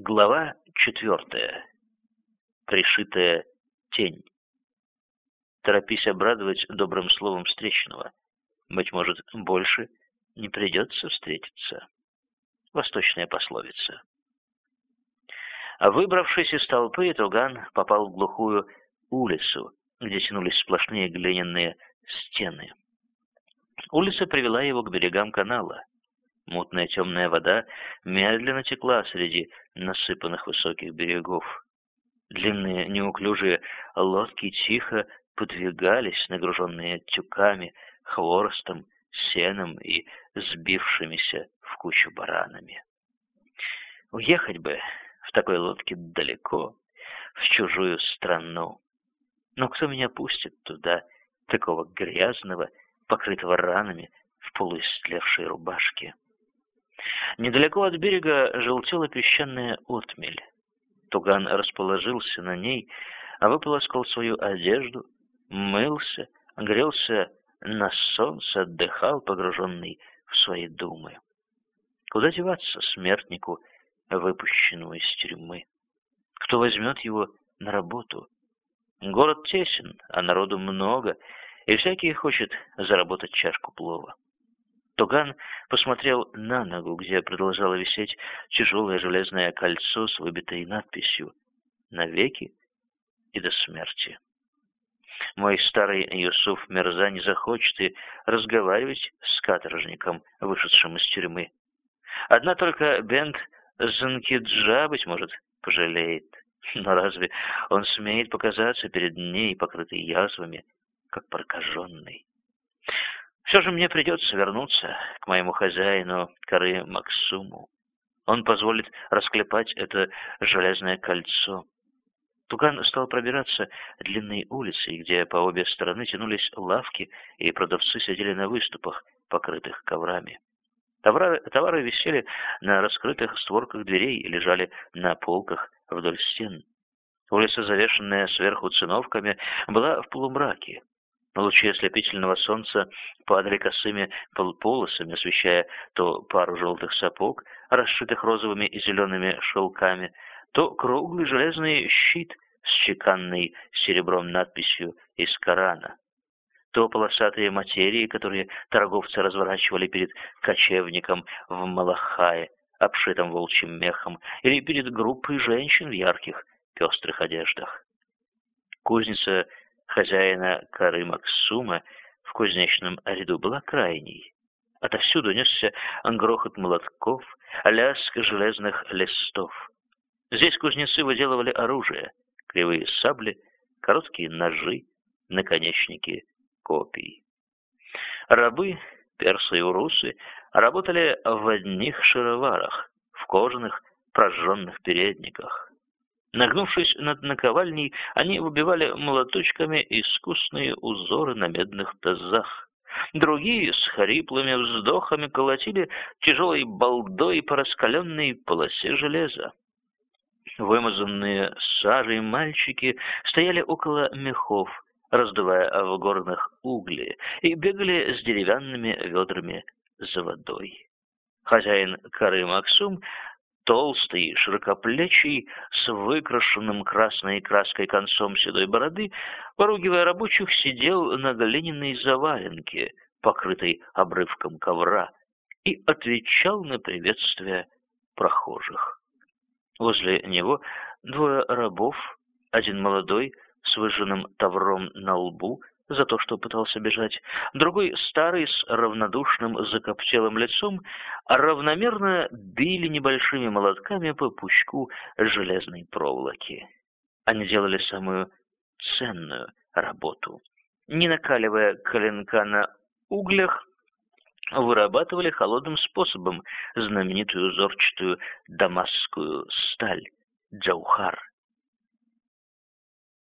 Глава четвертая. Пришитая тень. Торопись обрадовать добрым словом встречного. Быть может, больше не придется встретиться. Восточная пословица. Выбравшись из толпы, Туган попал в глухую улицу, где тянулись сплошные глиняные стены. Улица привела его к берегам канала. Мутная темная вода медленно текла среди насыпанных высоких берегов. Длинные неуклюжие лодки тихо подвигались, нагруженные тюками, хворостом, сеном и сбившимися в кучу баранами. Уехать бы в такой лодке далеко, в чужую страну. Но кто меня пустит туда, такого грязного, покрытого ранами, в полуистлевшей рубашке? Недалеко от берега желтела песчаная отмель. Туган расположился на ней, а выполоскал свою одежду, мылся, грелся на солнце, отдыхал, погруженный в свои думы. Куда деваться смертнику, выпущенному из тюрьмы? Кто возьмет его на работу? Город тесен, а народу много, и всякий хочет заработать чашку плова. Туган посмотрел на ногу, где продолжало висеть тяжелое железное кольцо с выбитой надписью «Навеки и до смерти». Мой старый Юсуф Мерза не захочет и разговаривать с каторжником, вышедшим из тюрьмы. Одна только Бент Занкиджа, быть может, пожалеет. Но разве он смеет показаться перед ней, покрытый язвами, как прокаженный? Все же мне придется вернуться к моему хозяину, коры Максуму. Он позволит расклепать это железное кольцо. Туган стал пробираться длинной улицей, где по обе стороны тянулись лавки, и продавцы сидели на выступах, покрытых коврами. Товары, товары висели на раскрытых створках дверей и лежали на полках вдоль стен. Улица, завешенная сверху циновками, была в полумраке. Лучи ослепительного солнца падали косыми полосами, освещая то пару желтых сапог, расшитых розовыми и зелеными шелками, то круглый железный щит с чеканной серебром надписью из Корана, то полосатые материи, которые торговцы разворачивали перед кочевником в Малахае, обшитым волчьим мехом, или перед группой женщин в ярких, пестрых одеждах. Кузница хозяина коры Максума в кузнечном ряду была крайней. Отовсюду несся грохот молотков, лязг железных листов. Здесь кузнецы выделывали оружие, кривые сабли, короткие ножи, наконечники копий. Рабы, персы и урусы, работали в одних шароварах, в кожаных прожженных передниках. Нагнувшись над наковальней, они выбивали молоточками искусные узоры на медных тазах. Другие с хриплыми вздохами колотили тяжелой балдой по раскаленной полосе железа. Вымазанные сажей мальчики стояли около мехов, раздувая в горных угли, и бегали с деревянными ведрами за водой. Хозяин коры Максум толстый, широкоплечий, с выкрашенным красной краской концом седой бороды, поругивая рабочих, сидел на глиняной заваленке, покрытой обрывком ковра, и отвечал на приветствия прохожих. Возле него двое рабов, один молодой, с выжженным тавром на лбу, за то, что пытался бежать, другой старый с равнодушным закоптелым лицом, равномерно били небольшими молотками по пучку железной проволоки. Они делали самую ценную работу. Не накаливая коленка на углях, вырабатывали холодным способом знаменитую узорчатую дамасскую сталь, джаухар.